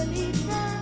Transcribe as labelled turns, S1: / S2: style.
S1: Lolita.